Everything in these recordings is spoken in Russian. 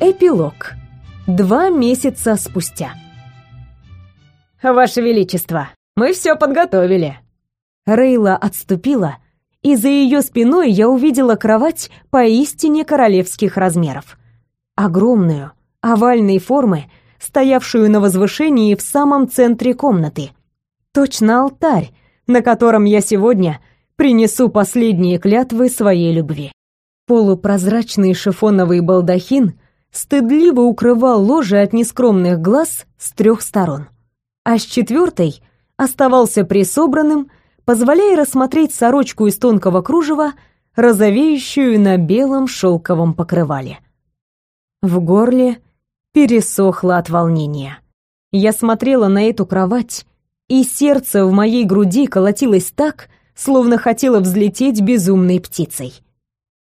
Эпилог. Два месяца спустя. «Ваше Величество, мы все подготовили». Рейла отступила, и за ее спиной я увидела кровать поистине королевских размеров. Огромную, овальной формы, стоявшую на возвышении в самом центре комнаты. Точно алтарь, на котором я сегодня принесу последние клятвы своей любви. Полупрозрачный шифоновый балдахин стыдливо укрывал ложе от нескромных глаз с трех сторон, а с четвертой оставался присобранным, позволяя рассмотреть сорочку из тонкого кружева, розовеющую на белом шелковом покрывале. В горле пересохло от волнения. Я смотрела на эту кровать, и сердце в моей груди колотилось так, словно хотело взлететь безумной птицей.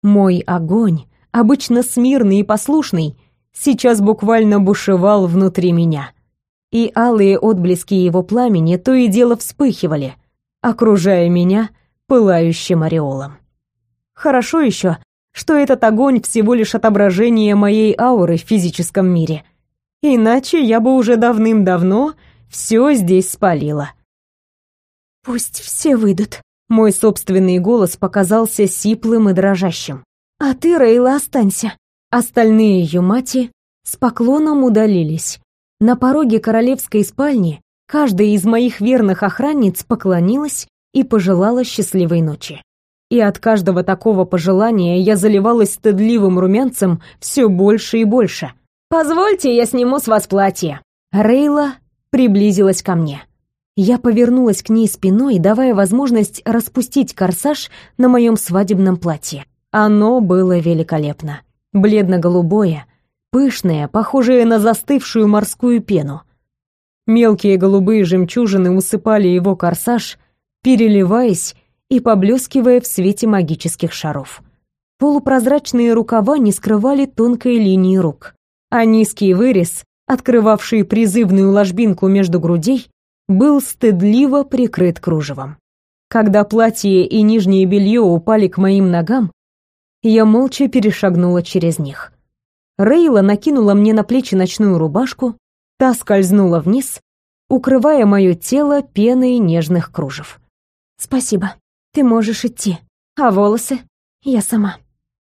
Мой огонь, обычно смирный и послушный, сейчас буквально бушевал внутри меня. И алые отблески его пламени то и дело вспыхивали, окружая меня пылающим ореолом. Хорошо еще, что этот огонь всего лишь отображение моей ауры в физическом мире. Иначе я бы уже давным-давно все здесь спалила. «Пусть все выйдут», мой собственный голос показался сиплым и дрожащим. «А ты, Рейла, останься». Остальные юмати с поклоном удалились. На пороге королевской спальни каждая из моих верных охранниц поклонилась и пожелала счастливой ночи. И от каждого такого пожелания я заливалась стыдливым румянцем все больше и больше. «Позвольте, я сниму с вас платье». Рейла приблизилась ко мне. Я повернулась к ней спиной, давая возможность распустить корсаж на моем свадебном платье. Оно было великолепно. Бледно-голубое, пышное, похожее на застывшую морскую пену. Мелкие голубые жемчужины усыпали его корсаж, переливаясь и поблескивая в свете магических шаров. Полупрозрачные рукава не скрывали тонкой линии рук, а низкий вырез, открывавший призывную ложбинку между грудей, был стыдливо прикрыт кружевом. Когда платье и нижнее белье упали к моим ногам, я молча перешагнула через них. Рейла накинула мне на плечи ночную рубашку, та скользнула вниз, укрывая мое тело пеной нежных кружев. «Спасибо, ты можешь идти, а волосы я сама».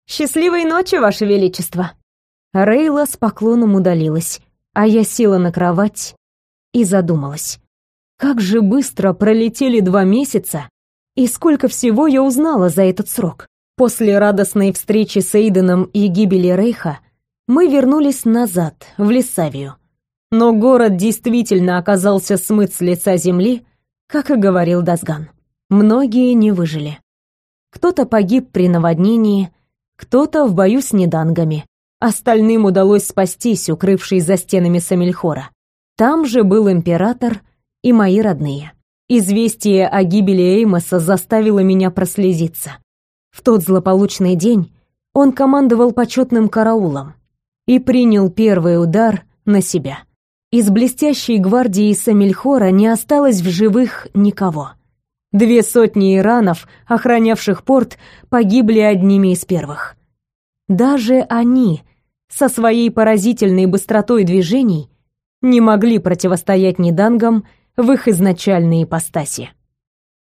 «Счастливой ночи, Ваше Величество!» Рейла с поклоном удалилась, а я села на кровать и задумалась. Как же быстро пролетели два месяца, и сколько всего я узнала за этот срок. После радостной встречи с Эйденом и гибели Рейха мы вернулись назад, в Лиссавию. Но город действительно оказался смыт с лица земли, как и говорил Дазган. Многие не выжили. Кто-то погиб при наводнении, кто-то в бою с недангами. Остальным удалось спастись, укрывшись за стенами Самильхора. Там же был император — и мои родные. Известие о гибели Эймоса заставило меня прослезиться. В тот злополучный день он командовал почетным караулом и принял первый удар на себя. Из блестящей гвардии Самильхора не осталось в живых никого. Две сотни иранов, охранявших порт, погибли одними из первых. Даже они, со своей поразительной быстротой движений, не могли противостоять недангам в их изначальной ипостаси.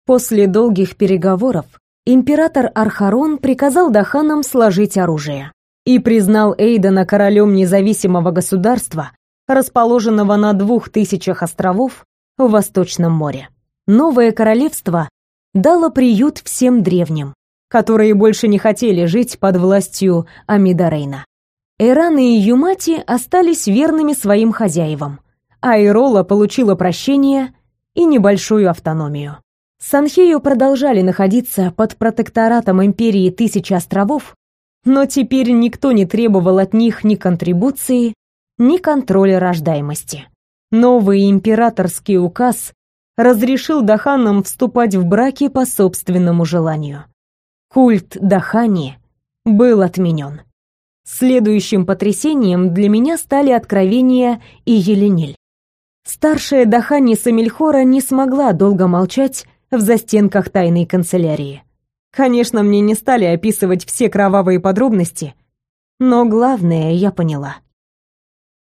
После долгих переговоров император Архарон приказал Даханам сложить оружие и признал Эйдена королем независимого государства, расположенного на двух тысячах островов в Восточном море. Новое королевство дало приют всем древним, которые больше не хотели жить под властью Амидарейна. Эраны и Юмати остались верными своим хозяевам, Айрола получила прощение и небольшую автономию. Санхею продолжали находиться под протекторатом империи Тысячи островов, но теперь никто не требовал от них ни контрибуции, ни контроля рождаемости. Новый императорский указ разрешил Даханам вступать в браки по собственному желанию. Культ Дахани был отменен. Следующим потрясением для меня стали откровения и Елениль. Старшая Дахани Самильхора не смогла долго молчать в застенках тайной канцелярии. Конечно, мне не стали описывать все кровавые подробности, но главное я поняла.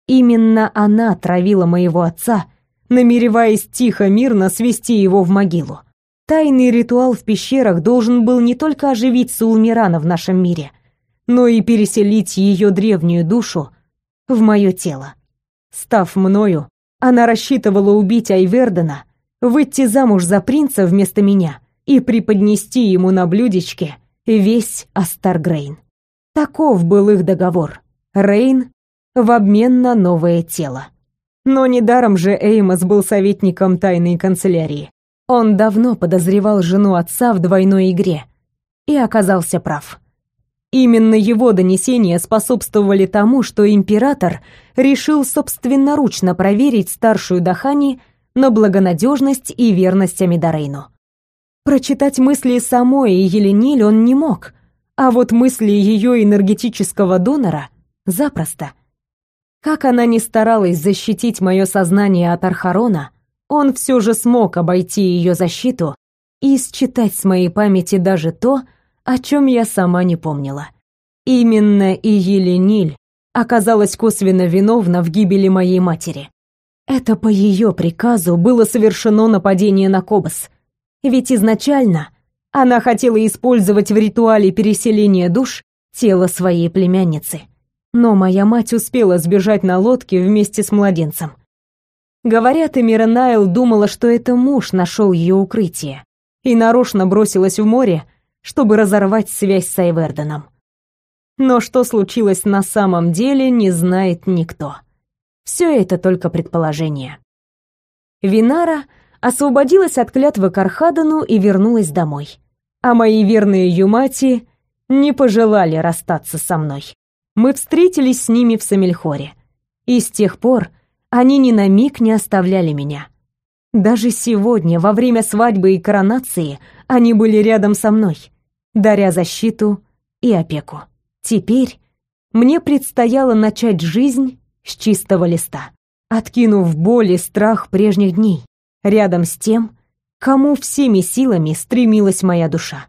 Именно она травила моего отца, намереваясь тихо-мирно свести его в могилу. Тайный ритуал в пещерах должен был не только оживить Сулмирана в нашем мире, но и переселить ее древнюю душу в мое тело. Став мною, она рассчитывала убить Айвердена, выйти замуж за принца вместо меня и преподнести ему на блюдечке весь Астаргрейн. Таков был их договор. Рейн в обмен на новое тело. Но недаром же Эймос был советником тайной канцелярии. Он давно подозревал жену отца в двойной игре и оказался прав. Именно его донесения способствовали тому, что император решил собственноручно проверить старшую Дахани на благонадежность и верность Амидарейну. Прочитать мысли самой Елениль он не мог, а вот мысли ее энергетического донора запросто. Как она ни старалась защитить мое сознание от Архарона, он все же смог обойти ее защиту и считать с моей памяти даже то, о чем я сама не помнила. Именно и Елениль оказалась косвенно виновна в гибели моей матери. Это по ее приказу было совершено нападение на Кобас — ведь изначально она хотела использовать в ритуале переселения душ тело своей племянницы. Но моя мать успела сбежать на лодке вместе с младенцем. Говорят, Эмира Найл думала, что это муж нашел ее укрытие, и нарочно бросилась в море, чтобы разорвать связь с Айверденом. Но что случилось на самом деле, не знает никто. Все это только предположение. Винара — освободилась от клятвы Кархадану и вернулась домой. А мои верные Юмати не пожелали расстаться со мной. Мы встретились с ними в Самельхоре. И с тех пор они ни на миг не оставляли меня. Даже сегодня, во время свадьбы и коронации, они были рядом со мной, даря защиту и опеку. Теперь мне предстояло начать жизнь с чистого листа, откинув боль и страх прежних дней, рядом с тем, кому всеми силами стремилась моя душа.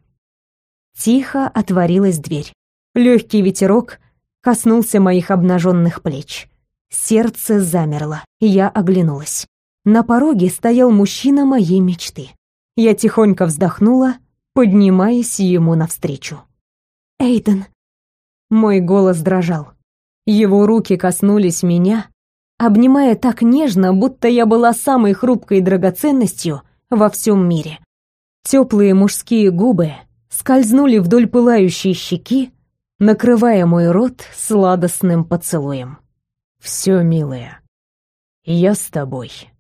Тихо отворилась дверь. Легкий ветерок коснулся моих обнаженных плеч. Сердце замерло, я оглянулась. На пороге стоял мужчина моей мечты. Я тихонько вздохнула, поднимаясь ему навстречу. «Эйден!» Мой голос дрожал. Его руки коснулись меня, обнимая так нежно, будто я была самой хрупкой драгоценностью во всем мире. Теплые мужские губы скользнули вдоль пылающей щеки, накрывая мой рот сладостным поцелуем. «Все, милая, я с тобой».